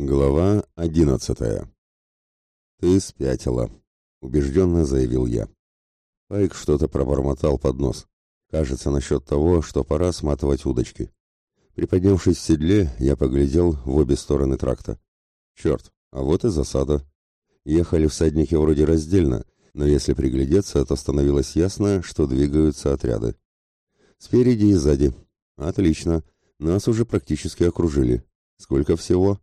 Глава одиннадцатая. «Ты спятила», — убежденно заявил я. Пайк что-то пробормотал под нос. Кажется, насчет того, что пора сматывать удочки. Приподнявшись в седле, я поглядел в обе стороны тракта. Черт, а вот и засада. Ехали всадники вроде раздельно, но если приглядеться, то становилось ясно, что двигаются отряды. Спереди и сзади. Отлично. Нас уже практически окружили. Сколько всего?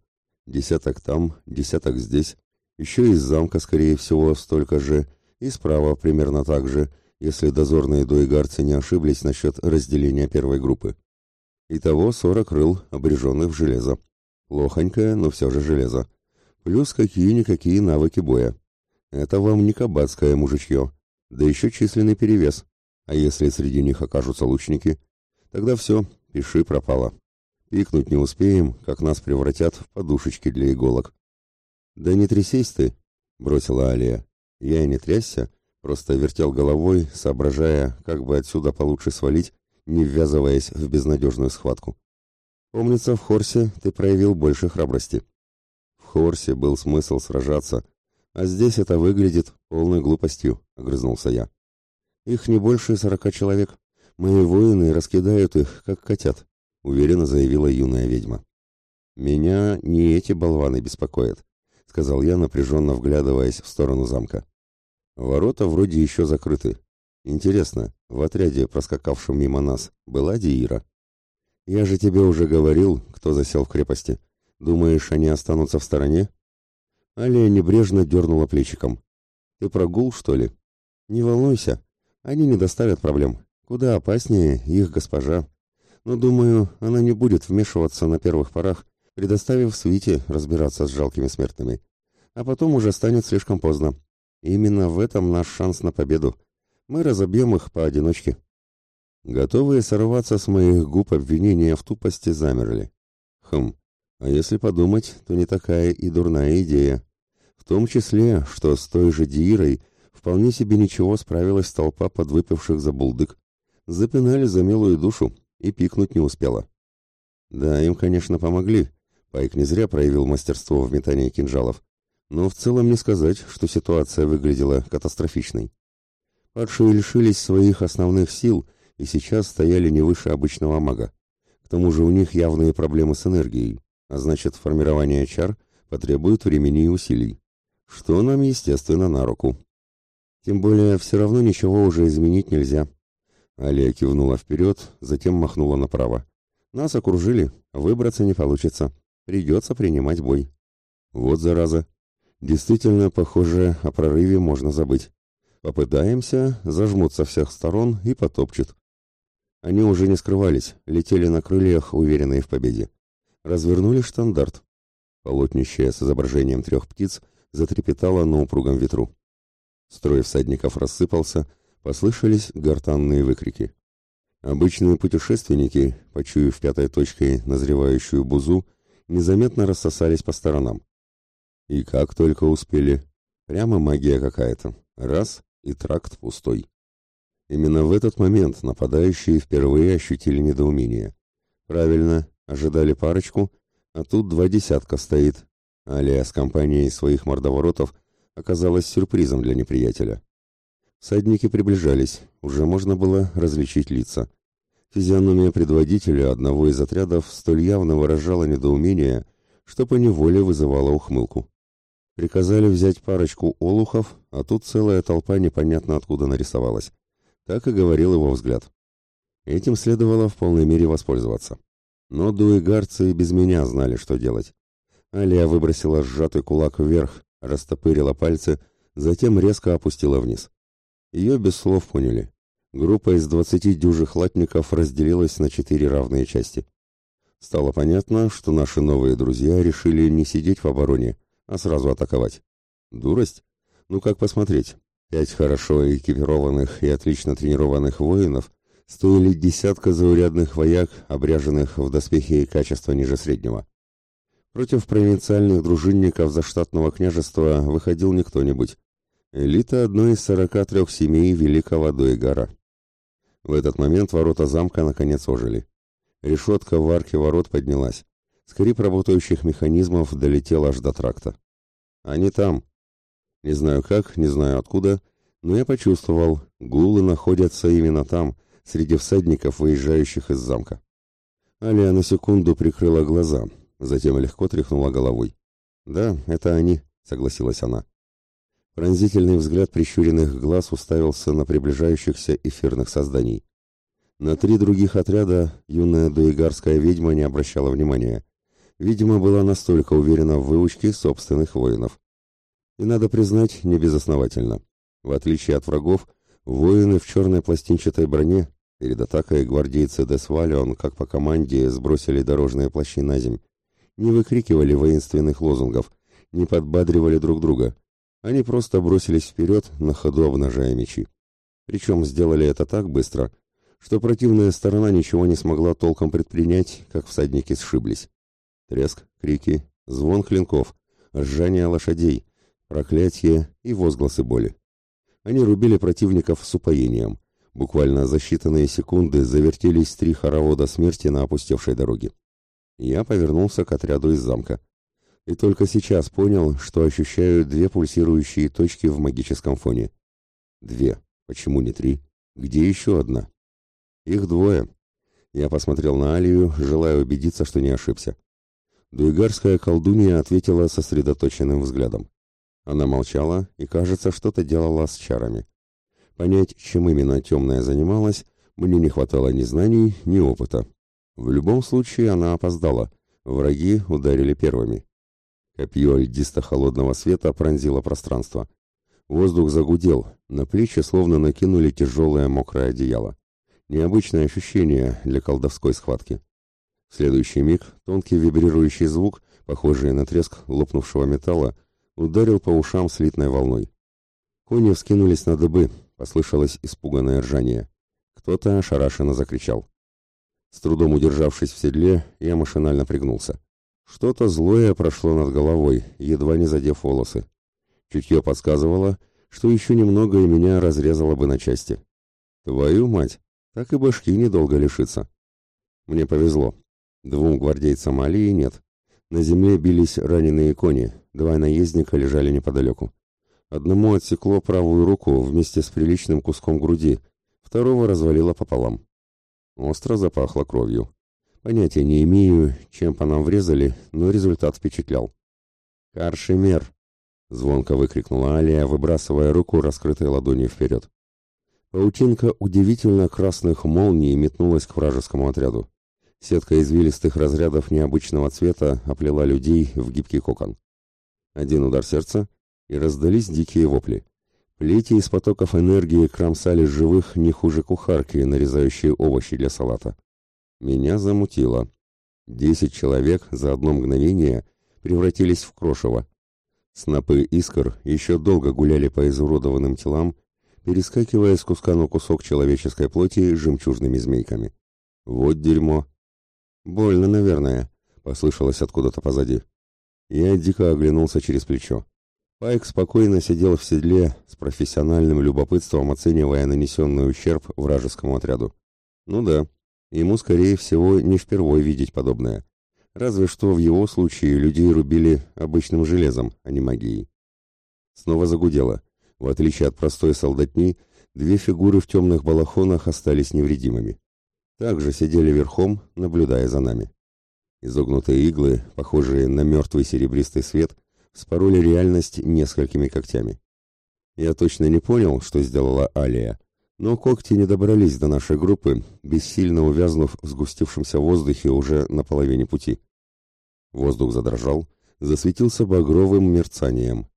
Десяток там, десяток здесь. Еще из замка, скорее всего, столько же. И справа примерно так же, если дозорные дуэгарцы не ошиблись насчет разделения первой группы. Итого сорок рыл, обреженных в железо. Плохонькое, но все же железо. Плюс какие-никакие навыки боя. Это вам не кабацкое мужичье. Да еще численный перевес. А если среди них окажутся лучники? Тогда все, пиши пропало. Пикнуть не успеем, как нас превратят в подушечки для иголок. «Да не трясись ты!» — бросила Алия. Я и не трясся, просто вертел головой, соображая, как бы отсюда получше свалить, не ввязываясь в безнадежную схватку. «Помнится, в Хорсе ты проявил больше храбрости». «В Хорсе был смысл сражаться, а здесь это выглядит полной глупостью», — огрызнулся я. «Их не больше сорока человек. Мои воины раскидают их, как котят уверенно заявила юная ведьма. Меня не эти болваны беспокоят, сказал я, напряженно вглядываясь в сторону замка. Ворота вроде еще закрыты. Интересно, в отряде, проскакавшем мимо нас, была Диира? Я же тебе уже говорил, кто засел в крепости. Думаешь, они останутся в стороне? Алия небрежно дернула плечиком. Ты прогул, что ли? Не волнуйся, они не доставят проблем. Куда опаснее их госпожа но, думаю, она не будет вмешиваться на первых порах, предоставив свите разбираться с жалкими смертными. А потом уже станет слишком поздно. Именно в этом наш шанс на победу. Мы разобьем их поодиночке. Готовые сорваться с моих губ обвинения в тупости замерли. Хм, а если подумать, то не такая и дурная идея. В том числе, что с той же Диирой вполне себе ничего справилась толпа подвыпивших за булдык. Запинали за милую душу, и пикнуть не успела. Да, им, конечно, помогли. Пайк не зря проявил мастерство в метании кинжалов. Но в целом не сказать, что ситуация выглядела катастрофичной. Падшие лишились своих основных сил и сейчас стояли не выше обычного мага. К тому же у них явные проблемы с энергией, а значит формирование чар потребует времени и усилий, что нам, естественно, на руку. Тем более все равно ничего уже изменить нельзя. Алия кивнула вперед, затем махнула направо. Нас окружили, выбраться не получится. Придется принимать бой. Вот зараза. Действительно, похоже, о прорыве можно забыть. Попытаемся, зажмут со всех сторон и потопчут. Они уже не скрывались, летели на крыльях, уверенные в победе. Развернули штандарт. Полотнище с изображением трех птиц затрепетало на упругом ветру. Строй всадников рассыпался, Послышались гортанные выкрики. Обычные путешественники, почуяв пятой точкой назревающую бузу, незаметно рассосались по сторонам. И как только успели. Прямо магия какая-то. Раз — и тракт пустой. Именно в этот момент нападающие впервые ощутили недоумение. Правильно, ожидали парочку, а тут два десятка стоит. Алия с компанией своих мордоворотов оказалась сюрпризом для неприятеля. Всадники приближались, уже можно было различить лица. Физиономия предводителя одного из отрядов столь явно выражала недоумение, что поневоле вызывала ухмылку. Приказали взять парочку олухов, а тут целая толпа непонятно откуда нарисовалась. Так и говорил его взгляд. Этим следовало в полной мере воспользоваться. Но дуэгарцы и без меня знали, что делать. Алия выбросила сжатый кулак вверх, растопырила пальцы, затем резко опустила вниз. Ее без слов поняли. Группа из двадцати дюжих латников разделилась на четыре равные части. Стало понятно, что наши новые друзья решили не сидеть в обороне, а сразу атаковать. Дурость? Ну как посмотреть? Пять хорошо экипированных и отлично тренированных воинов стоили десятка заурядных вояк, обряженных в доспехи качества ниже среднего. Против провинциальных дружинников заштатного княжества выходил не кто-нибудь, Элита одной из сорока трех семей Великого Дойгара. В этот момент ворота замка наконец ожили. Решетка в арке ворот поднялась. Скрип работающих механизмов долетел аж до тракта. Они там. Не знаю как, не знаю откуда, но я почувствовал, гулы находятся именно там, среди всадников, выезжающих из замка. Алия на секунду прикрыла глаза, затем легко тряхнула головой. «Да, это они», — согласилась она. Пронзительный взгляд прищуренных глаз уставился на приближающихся эфирных созданий. На три других отряда юная дуигарская ведьма не обращала внимания. Видимо, была настолько уверена в выучке собственных воинов. И надо признать, не безосновательно. В отличие от врагов, воины в черной пластинчатой броне перед атакой гвардейцы Десвалион, как по команде, сбросили дорожные плащи на земь. Не выкрикивали воинственных лозунгов, не подбадривали друг друга. Они просто бросились вперед, на ходу обнажая мечи. Причем сделали это так быстро, что противная сторона ничего не смогла толком предпринять, как всадники сшиблись. Треск, крики, звон клинков, ржание лошадей, проклятие и возгласы боли. Они рубили противников с упоением. Буквально за считанные секунды завертелись три хоровода смерти на опустевшей дороге. Я повернулся к отряду из замка. И только сейчас понял, что ощущаю две пульсирующие точки в магическом фоне. Две. Почему не три? Где еще одна? Их двое. Я посмотрел на Алию, желая убедиться, что не ошибся. Дуигарская колдунья ответила сосредоточенным взглядом. Она молчала и, кажется, что-то делала с чарами. Понять, чем именно темная занималась, мне не хватало ни знаний, ни опыта. В любом случае она опоздала. Враги ударили первыми. Копье льдисто-холодного света пронзило пространство. Воздух загудел, на плечи словно накинули тяжелое мокрое одеяло. Необычное ощущение для колдовской схватки. В следующий миг тонкий вибрирующий звук, похожий на треск лопнувшего металла, ударил по ушам слитной волной. Кони вскинулись на дыбы, послышалось испуганное ржание. Кто-то ошарашенно закричал. С трудом удержавшись в седле, я машинально пригнулся. Что-то злое прошло над головой, едва не задев волосы. Чутье подсказывало, что еще немного и меня разрезало бы на части. Твою мать, так и башки недолго лишиться. Мне повезло. Двум гвардейцам Алии нет. На земле бились раненые кони, два наездника лежали неподалеку. Одному отсекло правую руку вместе с приличным куском груди, второго развалило пополам. Остро запахло кровью. Понятия не имею, чем по нам врезали, но результат впечатлял. «Каршемер!» — звонко выкрикнула Алия, выбрасывая руку, раскрытой ладонью вперед. Паутинка удивительно красных молний метнулась к вражескому отряду. Сетка извилистых разрядов необычного цвета оплела людей в гибкий кокон. Один удар сердца, и раздались дикие вопли. Плети из потоков энергии кромсали живых не хуже кухарки, нарезающие овощи для салата. Меня замутило. Десять человек за одно мгновение превратились в крошево. Снопы искр еще долго гуляли по изуродованным телам, перескакивая с куска на кусок человеческой плоти жемчужными змейками. Вот дерьмо. Больно, наверное, послышалось откуда-то позади. Я дико оглянулся через плечо. Пайк спокойно сидел в седле, с профессиональным любопытством оценивая нанесенный ущерб вражескому отряду. Ну да, ему, скорее всего, не впервой видеть подобное. Разве что в его случае людей рубили обычным железом, а не магией. Снова загудело. В отличие от простой солдатни, две фигуры в темных балахонах остались невредимыми. Также сидели верхом, наблюдая за нами. Изогнутые иглы, похожие на мертвый серебристый свет, спороли реальность несколькими когтями. Я точно не понял, что сделала Алия, но когти не добрались до нашей группы, бессильно увязнув в сгустившемся воздухе уже на половине пути. Воздух задрожал, засветился багровым мерцанием.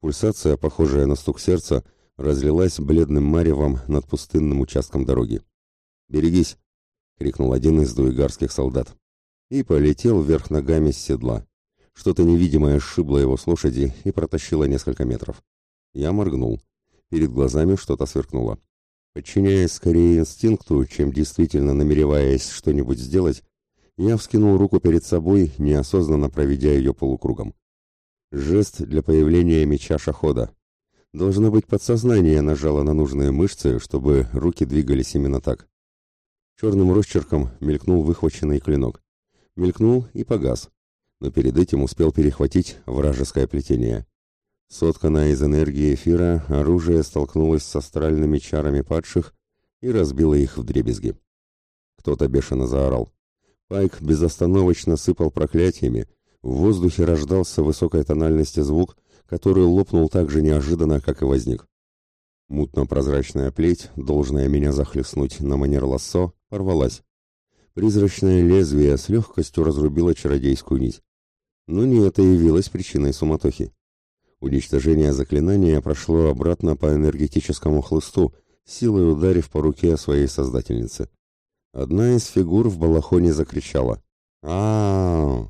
Пульсация, похожая на стук сердца, разлилась бледным маревом над пустынным участком дороги. «Берегись!» — крикнул один из дуигарских солдат. И полетел вверх ногами с седла. Что-то невидимое сшибло его с лошади и протащило несколько метров. Я моргнул. Перед глазами что-то сверкнуло. Подчиняясь скорее инстинкту, чем действительно намереваясь что-нибудь сделать, я вскинул руку перед собой, неосознанно проведя ее полукругом. Жест для появления меча шахода. Должно быть, подсознание нажало на нужные мышцы, чтобы руки двигались именно так. Черным росчерком мелькнул выхваченный клинок. Мелькнул и погас, но перед этим успел перехватить вражеское плетение. Сотканное из энергии эфира, оружие столкнулось с астральными чарами падших и разбило их в дребезги. Кто-то бешено заорал. Пайк безостановочно сыпал проклятиями, в воздухе рождался высокой тональности звук, который лопнул так же неожиданно, как и возник. Мутно-прозрачная плеть, должная меня захлестнуть на манер лассо, порвалась. Призрачное лезвие с легкостью разрубило чародейскую нить. Но не это явилось причиной суматохи. Уничтожение заклинания прошло обратно по энергетическому хлысту, силой ударив по руке своей создательницы. Одна из фигур в балахоне закричала. а,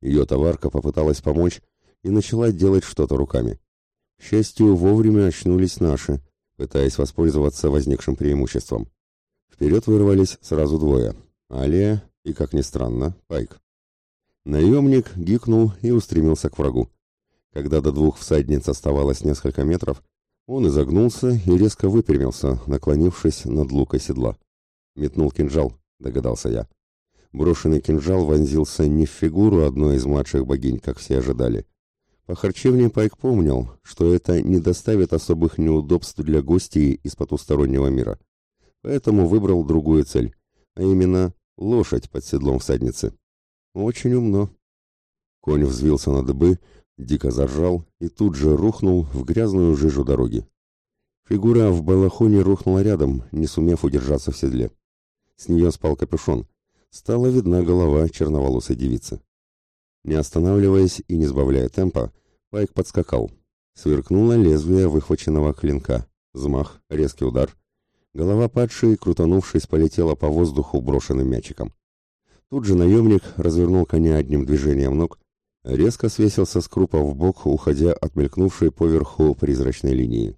Ее товарка попыталась помочь и начала делать что-то руками. К счастью, вовремя очнулись наши, пытаясь воспользоваться возникшим преимуществом. Вперед вырвались сразу двое — Алия и, как ни странно, Пайк. Наемник гикнул и устремился к врагу. Когда до двух всадниц оставалось несколько метров, он изогнулся и резко выпрямился, наклонившись над лукой седла. Метнул кинжал, догадался я. Брошенный кинжал вонзился не в фигуру одной из младших богинь, как все ожидали. По харчевне Пайк помнил, что это не доставит особых неудобств для гостей из потустороннего мира. Поэтому выбрал другую цель, а именно лошадь под седлом всадницы. Очень умно. Конь взвился на дыбы, дико заржал и тут же рухнул в грязную жижу дороги. Фигура в балахоне рухнула рядом, не сумев удержаться в седле. С нее спал капюшон. Стала видна голова черноволосой девицы. Не останавливаясь и не сбавляя темпа, Пайк подскакал. Сверкнуло лезвие выхваченного клинка. Взмах, резкий удар. Голова падшей, крутанувшись, полетела по воздуху брошенным мячиком. Тут же наемник развернул коня одним движением ног резко свесился с крупа в бок, уходя от мелькнувшей поверху призрачной линии.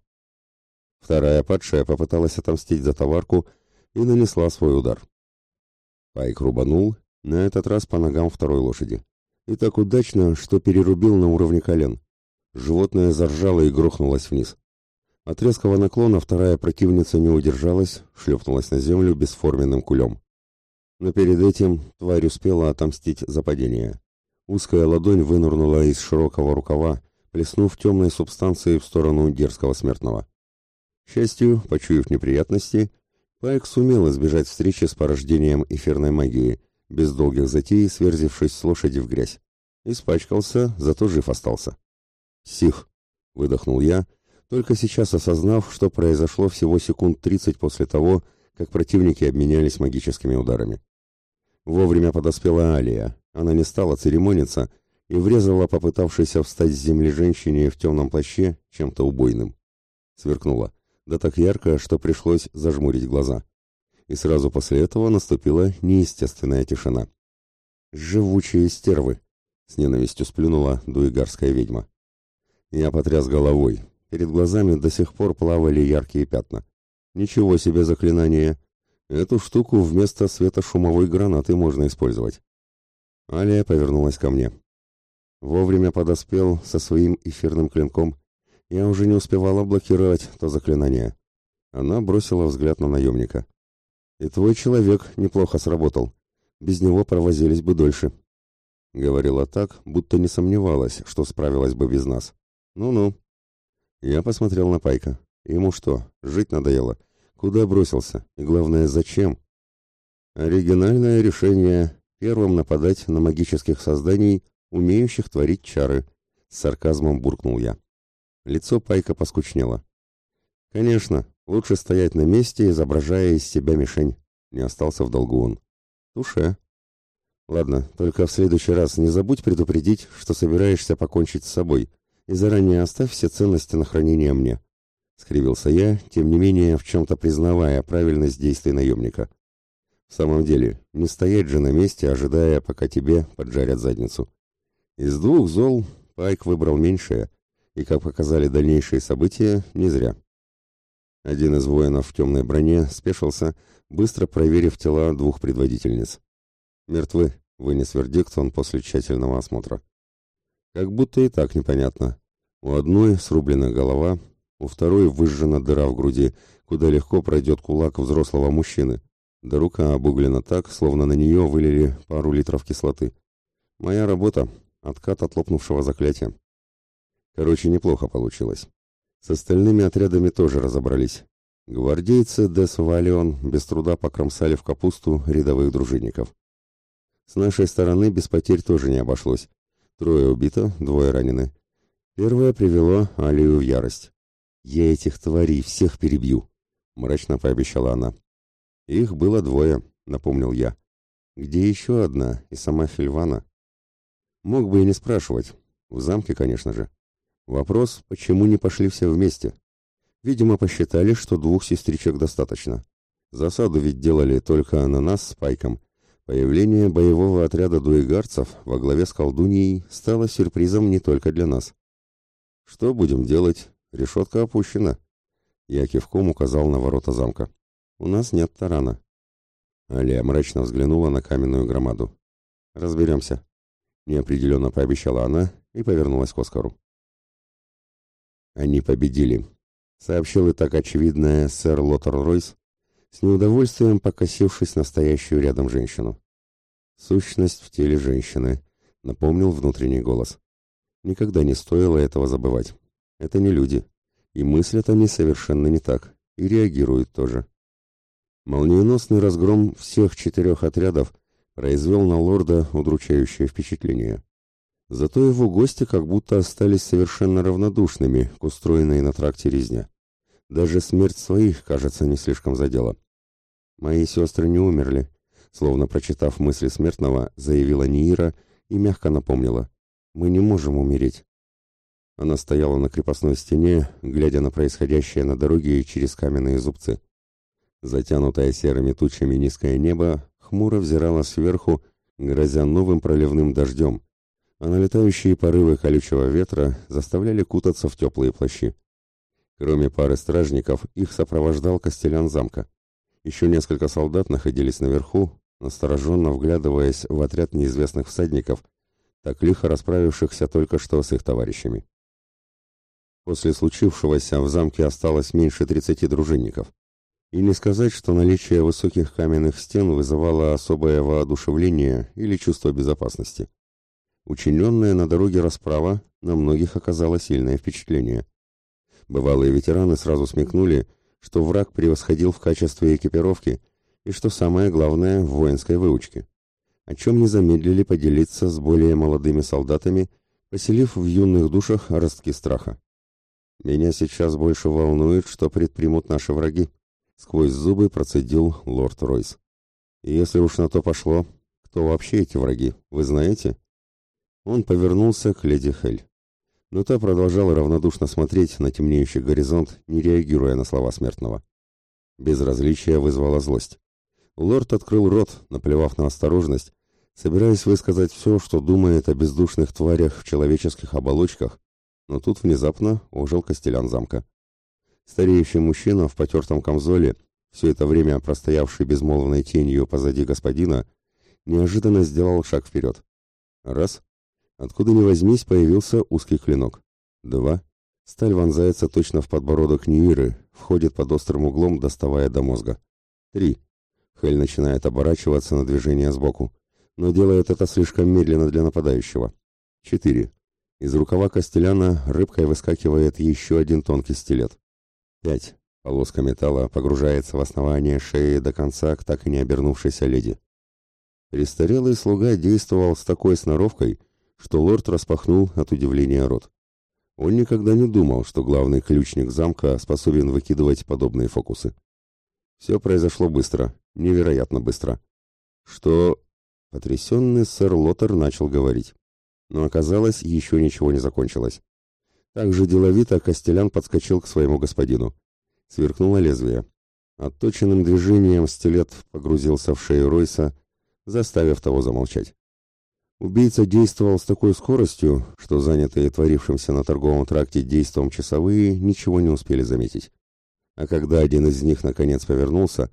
Вторая падшая попыталась отомстить за товарку и нанесла свой удар. Пайк рубанул, на этот раз по ногам второй лошади. И так удачно, что перерубил на уровне колен. Животное заржало и грохнулось вниз. От резкого наклона вторая противница не удержалась, шлепнулась на землю бесформенным кулем. Но перед этим тварь успела отомстить за падение. Узкая ладонь вынырнула из широкого рукава, плеснув темной субстанцией в сторону дерзкого смертного. К счастью, почуяв неприятности, Пайк сумел избежать встречи с порождением эфирной магии, без долгих затей сверзившись с лошади в грязь. Испачкался, зато жив остался. «Сих!» — выдохнул я, только сейчас осознав, что произошло всего секунд тридцать после того, как противники обменялись магическими ударами. Вовремя подоспела Алия, она не стала церемониться и врезала попытавшейся встать с земли женщине в темном плаще чем-то убойным. Сверкнула, да так ярко, что пришлось зажмурить глаза. И сразу после этого наступила неестественная тишина. «Живучие стервы!» — с ненавистью сплюнула дуигарская ведьма. Я потряс головой. Перед глазами до сих пор плавали яркие пятна. Ничего себе заклинание! Эту штуку вместо светошумовой гранаты можно использовать. Алия повернулась ко мне. Вовремя подоспел со своим эфирным клинком. Я уже не успевала блокировать то заклинание. Она бросила взгляд на наемника. «И твой человек неплохо сработал. Без него провозились бы дольше». Говорила так, будто не сомневалась, что справилась бы без нас. «Ну-ну». Я посмотрел на Пайка. Ему что, жить надоело? Куда бросился? И главное, зачем? Оригинальное решение первым нападать на магических созданий, умеющих творить чары, с сарказмом буркнул я. Лицо Пайка поскучнело. Конечно, лучше стоять на месте, изображая из себя мишень. Не остался в долгу он. Туше. Ладно, только в следующий раз не забудь предупредить, что собираешься покончить с собой, и заранее оставь все ценности на хранение мне. Скривился я, тем не менее, в чем-то признавая правильность действий наемника. В самом деле, не стоять же на месте, ожидая, пока тебе поджарят задницу. Из двух зол Пайк выбрал меньшее, и, как показали дальнейшие события, не зря. Один из воинов в темной броне спешился, быстро проверив тела двух предводительниц. «Мертвы», — вынес вердикт он после тщательного осмотра. Как будто и так непонятно. У одной срублена голова, у второй выжжена дыра в груди, куда легко пройдет кулак взрослого мужчины, Да рука обуглена так, словно на нее вылили пару литров кислоты. Моя работа — откат от лопнувшего заклятия. Короче, неплохо получилось. С остальными отрядами тоже разобрались. Гвардейцы Дес Валион без труда покромсали в капусту рядовых дружинников. С нашей стороны без потерь тоже не обошлось. Трое убито, двое ранены. Первое привело Алию в ярость. «Я этих тварей всех перебью», — мрачно пообещала она. «Их было двое», — напомнил я. «Где еще одна и сама Фельвана?» Мог бы и не спрашивать. В замке, конечно же. Вопрос, почему не пошли все вместе? Видимо, посчитали, что двух сестричек достаточно. Засаду ведь делали только на нас с Пайком. Появление боевого отряда дуэгарцев во главе с колдуньей стало сюрпризом не только для нас. «Что будем делать? Решетка опущена». Я кивком указал на ворота замка. У нас нет тарана. Алия мрачно взглянула на каменную громаду. Разберемся. Неопределенно пообещала она и повернулась к Оскару. Они победили, сообщил и так очевидное сэр Лотер Ройс, с неудовольствием покосившись настоящую рядом женщину. Сущность в теле женщины, напомнил внутренний голос. Никогда не стоило этого забывать. Это не люди. И мыслят они совершенно не так, и реагируют тоже. Молниеносный разгром всех четырех отрядов произвел на лорда удручающее впечатление. Зато его гости как будто остались совершенно равнодушными к устроенной на тракте резне. Даже смерть своих, кажется, не слишком задела. «Мои сестры не умерли», словно прочитав мысли смертного, заявила Ниира и мягко напомнила. «Мы не можем умереть». Она стояла на крепостной стене, глядя на происходящее на дороге через каменные зубцы. Затянутое серыми тучами низкое небо хмуро взирало сверху, грозя новым проливным дождем, а налетающие порывы колючего ветра заставляли кутаться в теплые плащи. Кроме пары стражников, их сопровождал костелян замка. Еще несколько солдат находились наверху, настороженно вглядываясь в отряд неизвестных всадников, так лихо расправившихся только что с их товарищами. После случившегося в замке осталось меньше тридцати дружинников. И не сказать, что наличие высоких каменных стен вызывало особое воодушевление или чувство безопасности. Учиненная на дороге расправа на многих оказала сильное впечатление. Бывалые ветераны сразу смекнули, что враг превосходил в качестве экипировки и, что самое главное, в воинской выучке, о чем не замедлили поделиться с более молодыми солдатами, поселив в юных душах ростки страха. «Меня сейчас больше волнует, что предпримут наши враги», Сквозь зубы процедил лорд Ройс. «Если уж на то пошло, кто вообще эти враги, вы знаете?» Он повернулся к леди Хель. Но та продолжала равнодушно смотреть на темнеющий горизонт, не реагируя на слова смертного. Безразличие вызвало злость. Лорд открыл рот, наплевав на осторожность, собираясь высказать все, что думает о бездушных тварях в человеческих оболочках, но тут внезапно ожил костелян замка. Стареющий мужчина в потертом камзоле, все это время простоявший безмолвной тенью позади господина, неожиданно сделал шаг вперед. Раз. Откуда ни возьмись, появился узкий клинок. Два. Сталь вонзается точно в подбородок Нииры, входит под острым углом, доставая до мозга. Три. Хель начинает оборачиваться на движение сбоку, но делает это слишком медленно для нападающего. Четыре. Из рукава Костеляна рыбкой выскакивает еще один тонкий стилет. Пять. Полоска металла погружается в основание шеи до конца к так и не обернувшейся леди. Престарелый слуга действовал с такой сноровкой, что лорд распахнул от удивления рот. Он никогда не думал, что главный ключник замка способен выкидывать подобные фокусы. Все произошло быстро, невероятно быстро. Что... Потрясенный сэр Лотер начал говорить. Но оказалось, еще ничего не закончилось. Так же деловито Костелян подскочил к своему господину. Сверкнуло лезвие. Отточенным движением стилет погрузился в шею Ройса, заставив того замолчать. Убийца действовал с такой скоростью, что занятые творившимся на торговом тракте действом часовые ничего не успели заметить. А когда один из них наконец повернулся,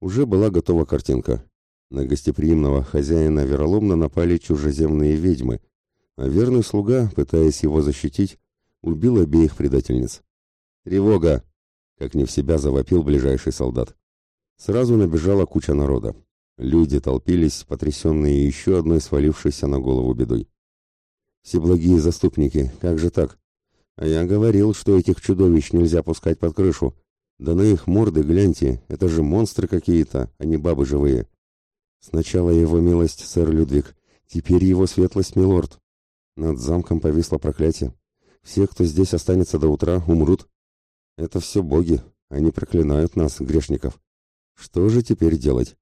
уже была готова картинка. На гостеприимного хозяина вероломно напали чужеземные ведьмы, а верный слуга, пытаясь его защитить, убил обеих предательниц. «Тревога!» — как не в себя завопил ближайший солдат. сразу набежала куча народа. Люди толпились, потрясенные еще одной свалившейся на голову бедой. Всеблагие заступники, как же так? А я говорил, что этих чудовищ нельзя пускать под крышу. Да на их морды гляньте, это же монстры какие-то, а не бабы живые. Сначала его милость сэр Людвиг, теперь его светлость милорд. Над замком повисло проклятие. Все, кто здесь останется до утра, умрут. Это все боги, они проклинают нас, грешников. Что же теперь делать?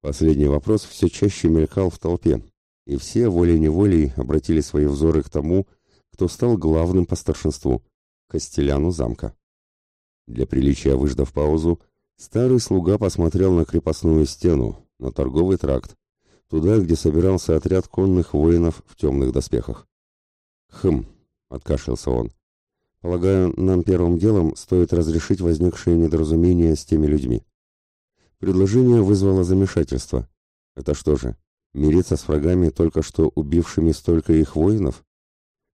Последний вопрос все чаще мелькал в толпе, и все волей-неволей обратили свои взоры к тому, кто стал главным по старшинству – Костеляну замка. Для приличия выждав паузу, старый слуга посмотрел на крепостную стену, на торговый тракт, туда, где собирался отряд конных воинов в темных доспехах. «Хм», — откашлялся он, — «полагаю, нам первым делом стоит разрешить возникшее недоразумение с теми людьми. Предложение вызвало замешательство. Это что же, мириться с врагами, только что убившими столько их воинов?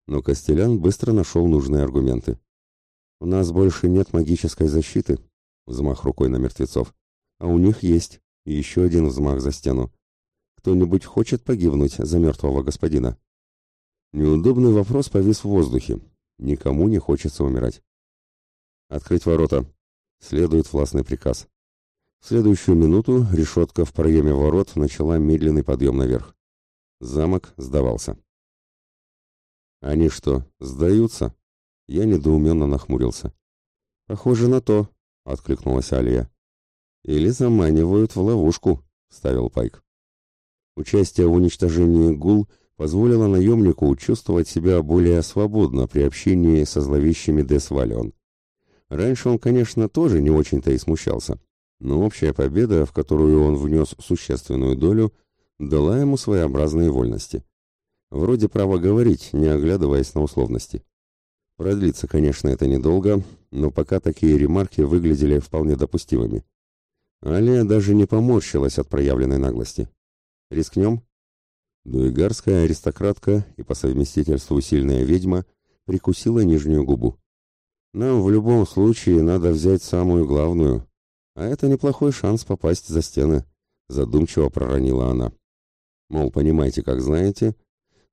Но Костелян быстро нашел нужные аргументы. «У нас больше нет магической защиты», — взмах рукой на мертвецов, «а у них есть, и еще один взмах за стену. Кто-нибудь хочет погибнуть за мертвого господина?» Неудобный вопрос повис в воздухе. Никому не хочется умирать. «Открыть ворота!» Следует властный приказ. В следующую минуту решетка в проеме ворот начала медленный подъем наверх. Замок сдавался. «Они что, сдаются?» Я недоуменно нахмурился. «Похоже на то», — откликнулась Алия. «Или заманивают в ловушку», — ставил Пайк. Участие в уничтожении гул позволило наемнику чувствовать себя более свободно при общении со зловещими Десвалион. Раньше он, конечно, тоже не очень-то и смущался но общая победа, в которую он внес существенную долю, дала ему своеобразные вольности. Вроде права говорить, не оглядываясь на условности. Продлится, конечно, это недолго, но пока такие ремарки выглядели вполне допустимыми. Алия даже не поморщилась от проявленной наглости. «Рискнем?» Дуигарская аристократка и по совместительству сильная ведьма прикусила нижнюю губу. «Нам в любом случае надо взять самую главную, а это неплохой шанс попасть за стены, задумчиво проронила она. Мол, понимаете, как знаете,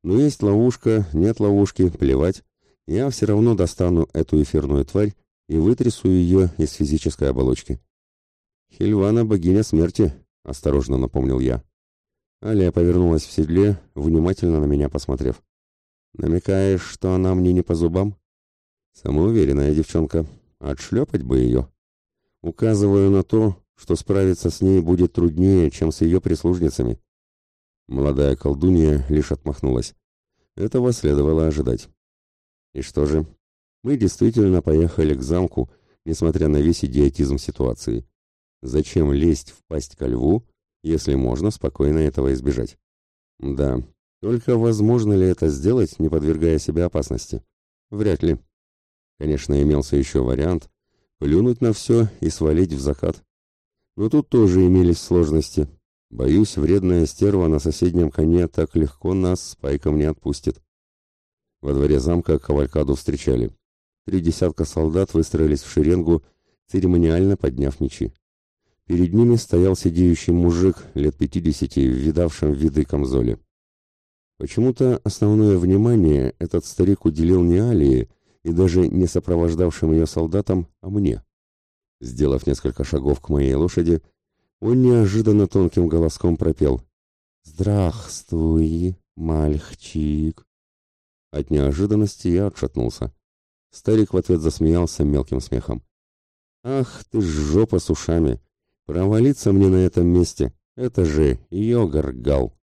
но есть ловушка, нет ловушки, плевать. Я все равно достану эту эфирную тварь и вытрясу ее из физической оболочки. Хильвана богиня смерти, осторожно напомнил я. Алия повернулась в седле, внимательно на меня посмотрев. Намекаешь, что она мне не по зубам? Самоуверенная девчонка. Отшлепать бы ее указываю на то, что справиться с ней будет труднее, чем с ее прислужницами. Молодая колдунья лишь отмахнулась. Этого следовало ожидать. И что же? Мы действительно поехали к замку, несмотря на весь идиотизм ситуации. Зачем лезть в пасть ко льву, если можно спокойно этого избежать? Да, только возможно ли это сделать, не подвергая себя опасности? Вряд ли. Конечно, имелся еще вариант, плюнуть на все и свалить в закат. Но тут тоже имелись сложности. Боюсь, вредная стерва на соседнем коне так легко нас с пайком не отпустит. Во дворе замка кавалькаду встречали. Три десятка солдат выстроились в шеренгу, церемониально подняв мечи. Перед ними стоял сидеющий мужик лет пятидесяти в видавшем виды камзоле. Почему-то основное внимание этот старик уделил не Алии, и даже не сопровождавшим ее солдатам, а мне. Сделав несколько шагов к моей лошади, он неожиданно тонким голоском пропел «Здравствуй, мальчик!» От неожиданности я отшатнулся. Старик в ответ засмеялся мелким смехом. «Ах ты жопа с ушами! Провалиться мне на этом месте! Это же Йогаргал!»